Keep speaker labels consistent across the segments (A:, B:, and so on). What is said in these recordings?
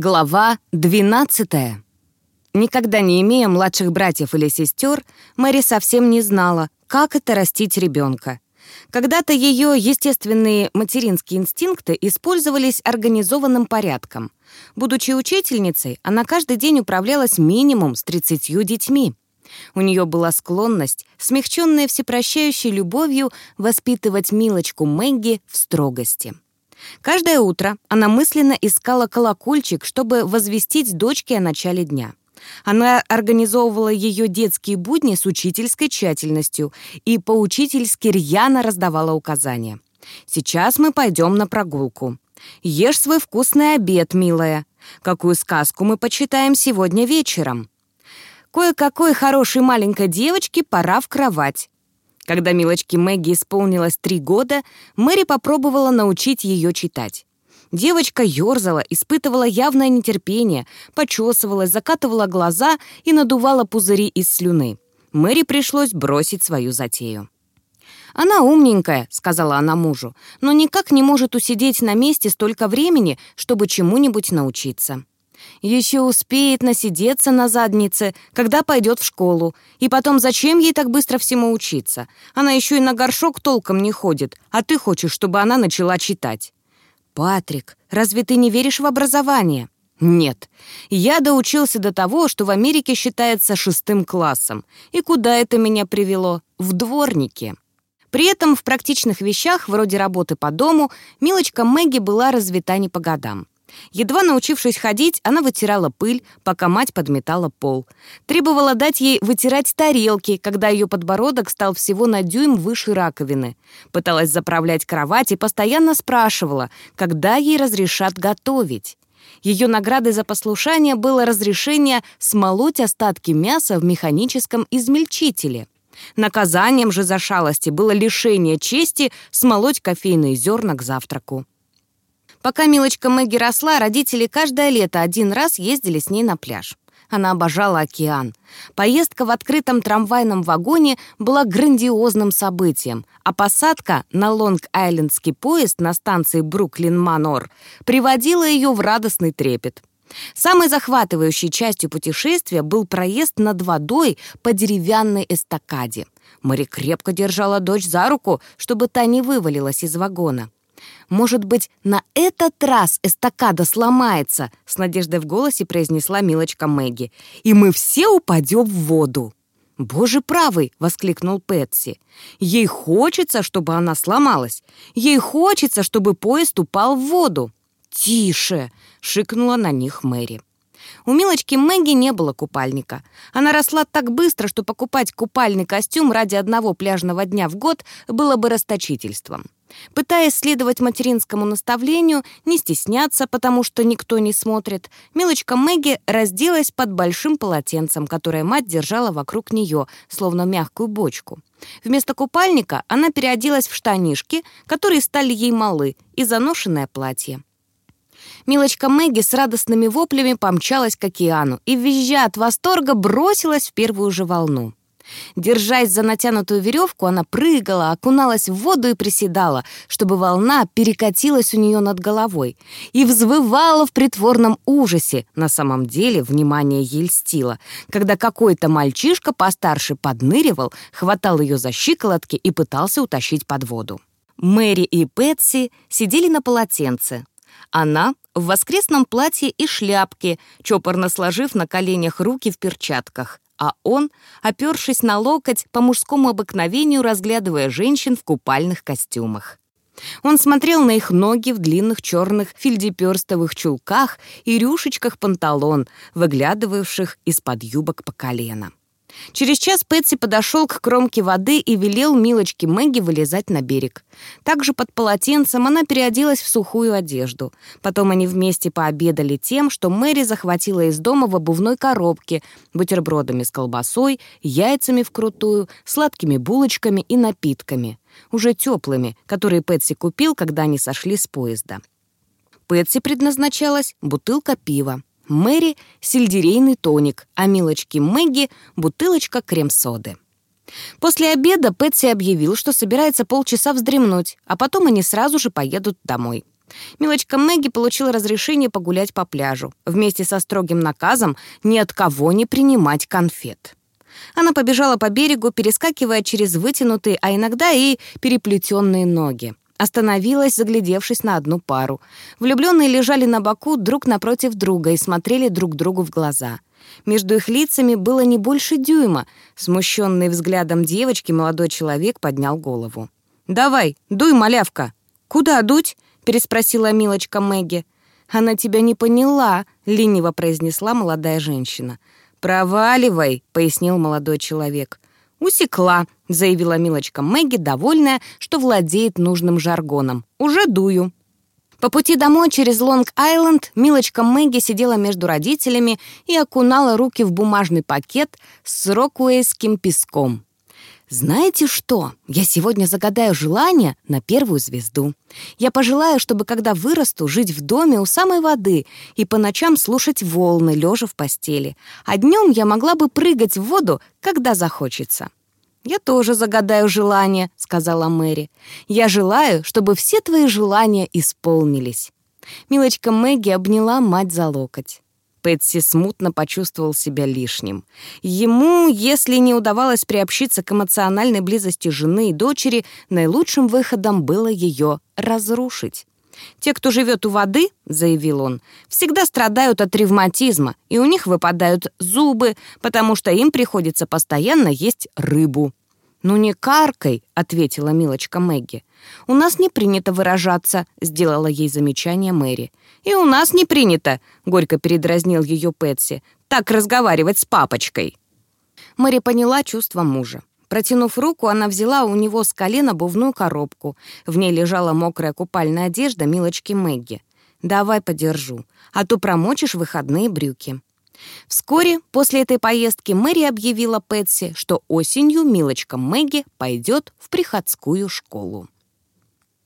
A: Глава 12 Никогда не имея младших братьев или сестер, Мэри совсем не знала, как это растить ребенка. Когда-то ее естественные материнские инстинкты использовались организованным порядком. Будучи учительницей, она каждый день управлялась минимум с 30 детьми. У нее была склонность, смягченная всепрощающей любовью, воспитывать милочку Мэгги в строгости. Каждое утро она мысленно искала колокольчик, чтобы возвестить дочке о начале дня. Она организовывала ее детские будни с учительской тщательностью и поучительски рьяно раздавала указания. «Сейчас мы пойдем на прогулку. Ешь свой вкусный обед, милая. Какую сказку мы почитаем сегодня вечером?» «Кое-какой хорошей маленькой девочке пора в кровать. Когда милочке Мэгги исполнилось три года, Мэри попробовала научить ее читать. Девочка ерзала, испытывала явное нетерпение, почесывалась, закатывала глаза и надувала пузыри из слюны. Мэри пришлось бросить свою затею. «Она умненькая», — сказала она мужу, «но никак не может усидеть на месте столько времени, чтобы чему-нибудь научиться». Еще успеет насидеться на заднице, когда пойдет в школу. И потом, зачем ей так быстро всему учиться? Она еще и на горшок толком не ходит, а ты хочешь, чтобы она начала читать. «Патрик, разве ты не веришь в образование?» «Нет. Я доучился до того, что в Америке считается шестым классом. И куда это меня привело? В дворнике». При этом в практичных вещах, вроде работы по дому, милочка Мэгги была развита не по годам. Едва научившись ходить, она вытирала пыль, пока мать подметала пол. Требовала дать ей вытирать тарелки, когда ее подбородок стал всего на дюйм выше раковины. Пыталась заправлять кровать и постоянно спрашивала, когда ей разрешат готовить. Ее наградой за послушание было разрешение смолоть остатки мяса в механическом измельчителе. Наказанием же за шалости было лишение чести смолоть кофейные зерна к завтраку. Пока милочка Мэгги росла, родители каждое лето один раз ездили с ней на пляж. Она обожала океан. Поездка в открытом трамвайном вагоне была грандиозным событием, а посадка на Лонг-Айлендский поезд на станции Бруклин-Манор приводила ее в радостный трепет. Самой захватывающей частью путешествия был проезд над водой по деревянной эстакаде. Мэри крепко держала дочь за руку, чтобы та не вывалилась из вагона. «Может быть, на этот раз эстакада сломается?» — с надеждой в голосе произнесла милочка Мэгги. «И мы все упадем в воду!» «Боже правый!» — воскликнул Пэтси. «Ей хочется, чтобы она сломалась. Ей хочется, чтобы поезд упал в воду». «Тише!» — шикнула на них Мэри. У милочки Мэгги не было купальника. Она росла так быстро, что покупать купальный костюм ради одного пляжного дня в год было бы расточительством. Пытаясь следовать материнскому наставлению, не стесняться, потому что никто не смотрит, милочка Мэгги разделась под большим полотенцем, которое мать держала вокруг нее, словно мягкую бочку. Вместо купальника она переоделась в штанишки, которые стали ей малы, и заношенное платье. Милочка Мэгги с радостными воплями помчалась к океану и, визжа от восторга, бросилась в первую же волну. Держась за натянутую веревку, она прыгала, окуналась в воду и приседала, чтобы волна перекатилась у нее над головой, и взвывала в притворном ужасе. На самом деле внимание ей льстило, когда какой-то мальчишка постарше подныривал, хватал ее за щиколотки и пытался утащить под воду. Мэри и Пэтси сидели на полотенце. Она в воскресном платье и шляпке, чопорно сложив на коленях руки в перчатках а он, опершись на локоть, по мужскому обыкновению разглядывая женщин в купальных костюмах. Он смотрел на их ноги в длинных черных фильдеперстовых чулках и рюшечках панталон, выглядывавших из-под юбок по колено. Через час Пэтси подошел к кромке воды и велел милочке Мэгги вылезать на берег. Также под полотенцем она переоделась в сухую одежду. Потом они вместе пообедали тем, что Мэри захватила из дома в обувной коробке, бутербродами с колбасой, яйцами вкрутую, сладкими булочками и напитками, уже теплыми, которые Пэтси купил, когда они сошли с поезда. Пэтси предназначалась бутылка пива. Мэри — сельдерейный тоник, а милочки Мэгги — бутылочка крем-соды. После обеда Пэтси объявил, что собирается полчаса вздремнуть, а потом они сразу же поедут домой. Милочка Мэгги получила разрешение погулять по пляжу, вместе со строгим наказом ни от кого не принимать конфет. Она побежала по берегу, перескакивая через вытянутые, а иногда и переплетенные ноги. Остановилась, заглядевшись на одну пару. Влюбленные лежали на боку друг напротив друга и смотрели друг другу в глаза. Между их лицами было не больше дюйма. Смущенный взглядом девочки молодой человек поднял голову. «Давай, дуй, малявка!» «Куда дуть?» — переспросила милочка Мэгги. «Она тебя не поняла», — лениво произнесла молодая женщина. «Проваливай», — пояснил молодой человек. «Усекла», — заявила милочка Мэгги, довольная, что владеет нужным жаргоном. «Уже дую». По пути домой через Лонг-Айленд милочка Мэгги сидела между родителями и окунала руки в бумажный пакет с рокуэйским песком. Знаете что? Я сегодня загадаю желание на первую звезду. Я пожелаю, чтобы когда вырасту, жить в доме у самой воды и по ночам слушать волны, лежа в постели. А днем я могла бы прыгать в воду, когда захочется. «Я тоже загадаю желание», — сказала Мэри. «Я желаю, чтобы все твои желания исполнились». Милочка Мэгги обняла мать за локоть. Пэтси смутно почувствовал себя лишним. Ему, если не удавалось приобщиться к эмоциональной близости жены и дочери, наилучшим выходом было ее разрушить. «Те, кто живет у воды, — заявил он, — всегда страдают от ревматизма, и у них выпадают зубы, потому что им приходится постоянно есть рыбу». «Ну не каркай», — ответила милочка Мэгги. «У нас не принято выражаться», — сделала ей замечание Мэри. «И у нас не принято», — горько передразнил ее Пэтси, «так разговаривать с папочкой». Мэри поняла чувство мужа. Протянув руку, она взяла у него с колена бувную коробку. В ней лежала мокрая купальная одежда милочки Мэгги. «Давай подержу, а то промочишь выходные брюки». Вскоре после этой поездки Мэри объявила Пэтси, что осенью милочка Мэгги пойдет в приходскую школу.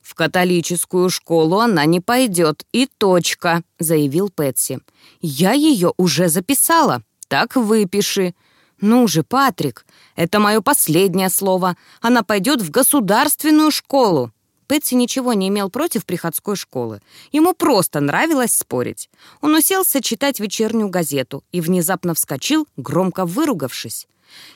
A: «В католическую школу она не пойдет, и точка», — заявил Пэтси. «Я ее уже записала. Так выпиши». «Ну же, Патрик, это мое последнее слово. Она пойдет в государственную школу». Пэтси ничего не имел против приходской школы. Ему просто нравилось спорить. Он уселся читать вечернюю газету и внезапно вскочил, громко выругавшись.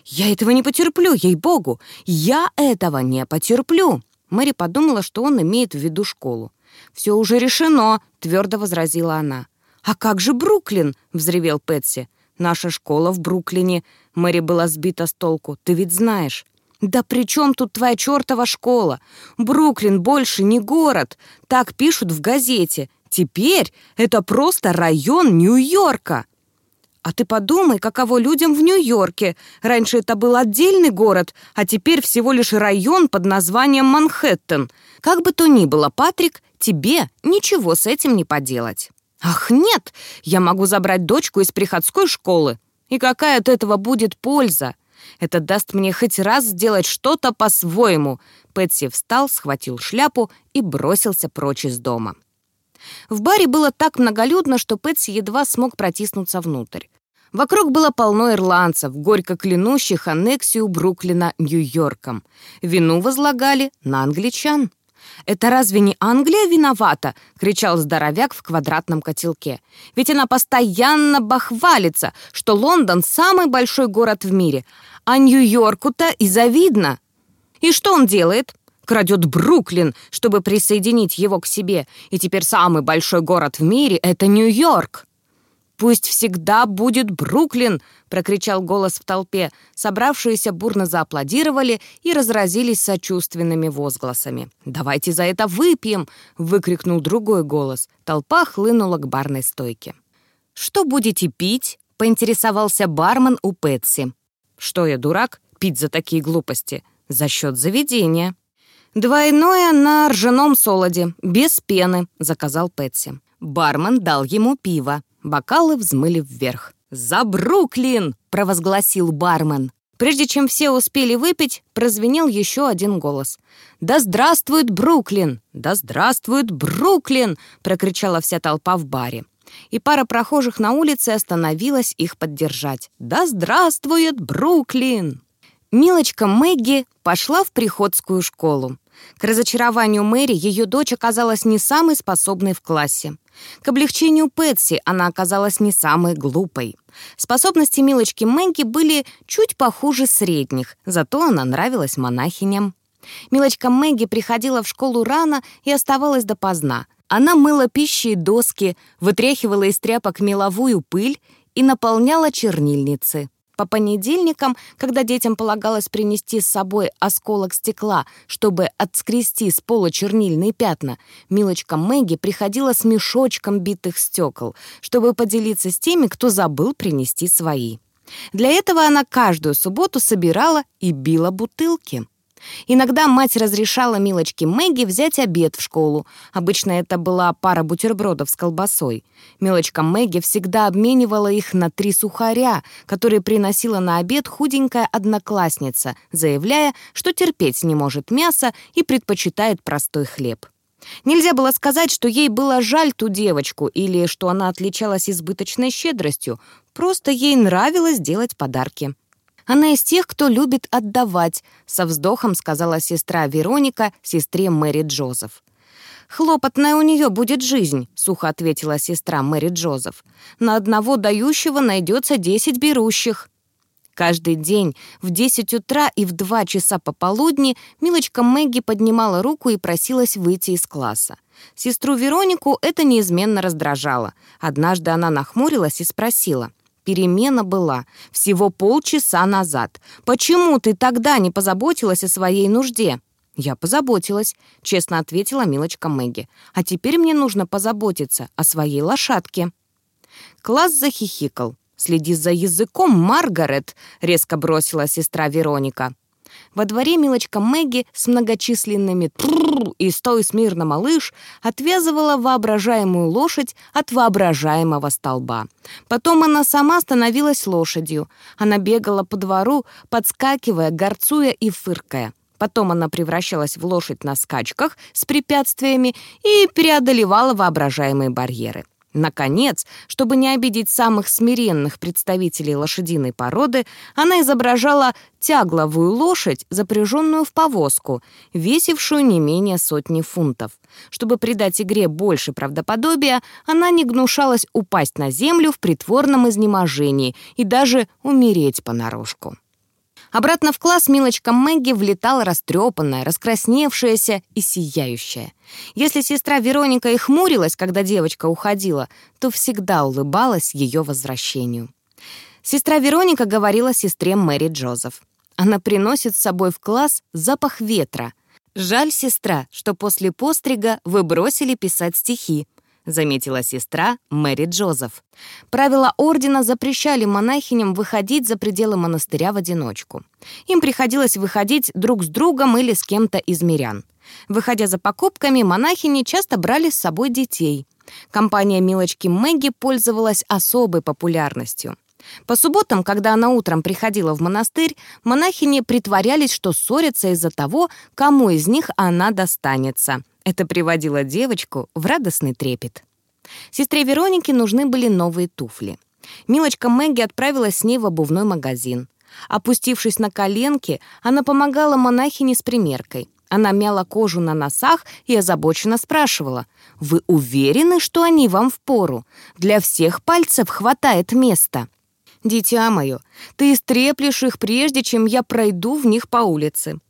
A: «Я этого не потерплю, ей-богу! Я этого не потерплю!» Мэри подумала, что он имеет в виду школу. «Все уже решено», — твердо возразила она. «А как же Бруклин?» — взревел Пэтси. «Наша школа в Бруклине». Мэри была сбита с толку. «Ты ведь знаешь». «Да при чем тут твоя чертова школа? Бруклин больше не город. Так пишут в газете. Теперь это просто район Нью-Йорка». А ты подумай, каково людям в Нью-Йорке. Раньше это был отдельный город, а теперь всего лишь район под названием Манхэттен. Как бы то ни было, Патрик, тебе ничего с этим не поделать. Ах, нет, я могу забрать дочку из приходской школы. И какая от этого будет польза? Это даст мне хоть раз сделать что-то по-своему. Пэтси встал, схватил шляпу и бросился прочь из дома. В баре было так многолюдно, что Пэтси едва смог протиснуться внутрь. Вокруг было полно ирландцев, горько клянущих аннексию Бруклина Нью-Йорком. Вину возлагали на англичан. «Это разве не Англия виновата?» — кричал здоровяк в квадратном котелке. «Ведь она постоянно бахвалится, что Лондон — самый большой город в мире, а Нью-Йорку-то и завидно». И что он делает? крадет Бруклин, чтобы присоединить его к себе, и теперь самый большой город в мире — это Нью-Йорк. «Пусть всегда будет Бруклин!» — прокричал голос в толпе. Собравшиеся бурно зааплодировали и разразились сочувственными возгласами. «Давайте за это выпьем!» — выкрикнул другой голос. Толпа хлынула к барной стойке. «Что будете пить?» — поинтересовался бармен у Пэтси. «Что я, дурак? Пить за такие глупости? За счет заведения!» «Двойное на ржаном солоде, без пены», — заказал Пэтси. Бармен дал ему пиво. Бокалы взмыли вверх. «За Бруклин!» — провозгласил бармен. Прежде чем все успели выпить, прозвенел еще один голос. «Да здравствует Бруклин! Да здравствует Бруклин!» — прокричала вся толпа в баре. И пара прохожих на улице остановилась их поддержать. «Да здравствует Бруклин!» Милочка Мэгги пошла в приходскую школу. К разочарованию Мэри ее дочь оказалась не самой способной в классе. К облегчению Пэтси она оказалась не самой глупой. Способности милочки Мэнки были чуть похуже средних, зато она нравилась монахиням. Милочка Мэгги приходила в школу рано и оставалась допоздна. Она мыла пищи и доски, вытряхивала из тряпок меловую пыль и наполняла чернильницы. По понедельникам, когда детям полагалось принести с собой осколок стекла, чтобы отскрести с пола чернильные пятна, милочка Мэгги приходила с мешочком битых стекол, чтобы поделиться с теми, кто забыл принести свои. Для этого она каждую субботу собирала и била бутылки. Иногда мать разрешала милочке Мэгги взять обед в школу. Обычно это была пара бутербродов с колбасой. Милочка Мэгги всегда обменивала их на три сухаря, которые приносила на обед худенькая одноклассница, заявляя, что терпеть не может мясо и предпочитает простой хлеб. Нельзя было сказать, что ей было жаль ту девочку или что она отличалась избыточной щедростью, просто ей нравилось делать подарки. Она из тех, кто любит отдавать», — со вздохом сказала сестра Вероника, сестре Мэри Джозеф. «Хлопотная у нее будет жизнь», — сухо ответила сестра Мэри Джозеф. «На одного дающего найдется десять берущих». Каждый день в 10 утра и в 2 часа пополудни милочка Мэгги поднимала руку и просилась выйти из класса. Сестру Веронику это неизменно раздражало. Однажды она нахмурилась и спросила — Перемена была всего полчаса назад. Почему ты тогда не позаботилась о своей нужде?» «Я позаботилась», — честно ответила милочка Мэгги. «А теперь мне нужно позаботиться о своей лошадке». Класс захихикал. «Следи за языком, Маргарет!» — резко бросила сестра Вероника. Во дворе милочка Мэгги с многочисленными «трррр» и «стой смирно, малыш» отвязывала воображаемую лошадь от воображаемого столба. Потом она сама становилась лошадью. Она бегала по двору, подскакивая, горцуя и фыркая. Потом она превращалась в лошадь на скачках с препятствиями и преодолевала воображаемые барьеры. Наконец, чтобы не обидеть самых смиренных представителей лошадиной породы, она изображала тягловую лошадь, запряженную в повозку, весившую не менее сотни фунтов. Чтобы придать игре больше правдоподобия, она не гнушалась упасть на землю в притворном изнеможении и даже умереть понарошку. Обратно в класс милочка Мэгги влетала растрепанная, раскрасневшаяся и сияющая. Если сестра Вероника и хмурилась, когда девочка уходила, то всегда улыбалась ее возвращению. Сестра Вероника говорила сестре Мэри Джозеф. Она приносит с собой в класс запах ветра. Жаль, сестра, что после пострига вы бросили писать стихи, — заметила сестра Мэри Джозеф. Правила ордена запрещали монахиням выходить за пределы монастыря в одиночку. Им приходилось выходить друг с другом или с кем-то из мирян. Выходя за покупками, монахини часто брали с собой детей. Компания милочки Мэгги пользовалась особой популярностью. По субботам, когда она утром приходила в монастырь, монахини притворялись, что ссорятся из-за того, кому из них она достанется. Это приводило девочку в радостный трепет. Сестре Веронике нужны были новые туфли. Милочка Мэгги отправилась с ней в обувной магазин. Опустившись на коленки, она помогала монахине с примеркой. Она мяла кожу на носах и озабоченно спрашивала, «Вы уверены, что они вам впору? Для всех пальцев хватает места». «Дитя мое, ты истреплешь их, прежде чем я пройду в них по улице».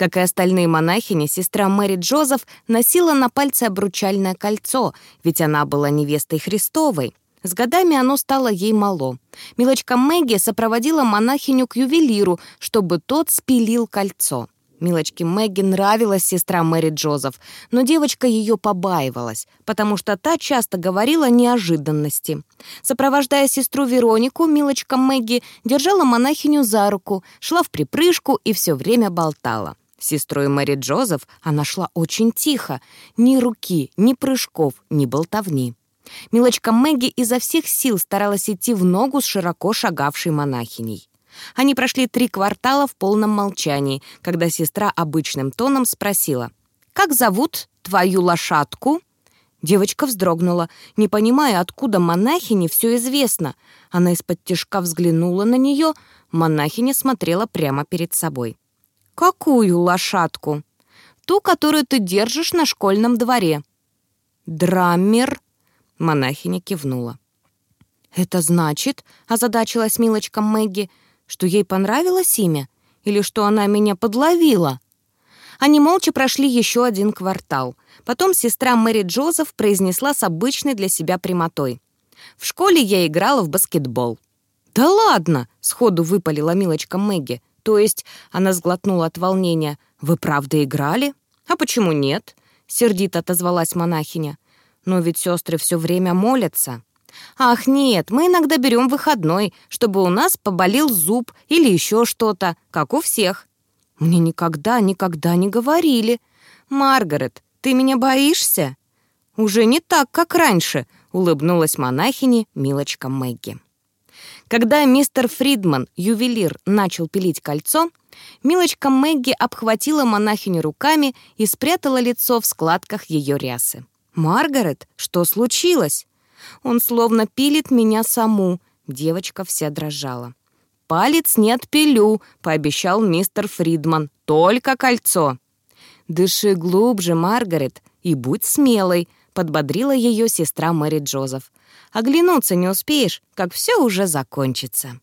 A: Как и остальные монахини, сестра Мэри Джозеф носила на пальце обручальное кольцо, ведь она была невестой Христовой. С годами оно стало ей мало. Милочка Мэгги сопроводила монахиню к ювелиру, чтобы тот спилил кольцо. Милочке Мэгги нравилась сестра Мэри Джозеф, но девочка ее побаивалась, потому что та часто говорила неожиданности. Сопровождая сестру Веронику, Милочка Мэгги держала монахиню за руку, шла в припрыжку и все время болтала. Сестрой Мэри Джозеф она шла очень тихо. Ни руки, ни прыжков, ни болтовни. Милочка Мэгги изо всех сил старалась идти в ногу с широко шагавшей монахиней. Они прошли три квартала в полном молчании, когда сестра обычным тоном спросила, «Как зовут твою лошадку?» Девочка вздрогнула, не понимая, откуда монахине все известно. Она из-под тяжка взглянула на нее, монахиня смотрела прямо перед собой. «Какую лошадку?» ту, которую ты держишь на школьном дворе». «Драммер?» — монахиня кивнула. «Это значит, — озадачилась милочка Мэгги, — что ей понравилось имя или что она меня подловила?» Они молча прошли еще один квартал. Потом сестра Мэри Джозеф произнесла с обычной для себя прямотой. «В школе я играла в баскетбол». «Да ладно!» — сходу выпалила милочка Мэгги. То есть она сглотнула от волнения. «Вы правда играли?» «А почему нет?» — сердито отозвалась монахиня. «Но ведь сестры все время молятся». «Ах, нет, мы иногда берем выходной, чтобы у нас поболел зуб или еще что-то, как у всех». «Мне никогда, никогда не говорили. Маргарет, ты меня боишься?» «Уже не так, как раньше», — улыбнулась монахине милочка Мэгги. Когда мистер Фридман, ювелир, начал пилить кольцо, милочка Мэгги обхватила монахиню руками и спрятала лицо в складках ее рясы. «Маргарет, что случилось?» «Он словно пилит меня саму», — девочка вся дрожала. «Палец не отпилю», — пообещал мистер Фридман. «Только кольцо». «Дыши глубже, Маргарет, и будь смелой», — подбодрила ее сестра Мэри Джозеф. «Оглянуться не успеешь, как все уже закончится».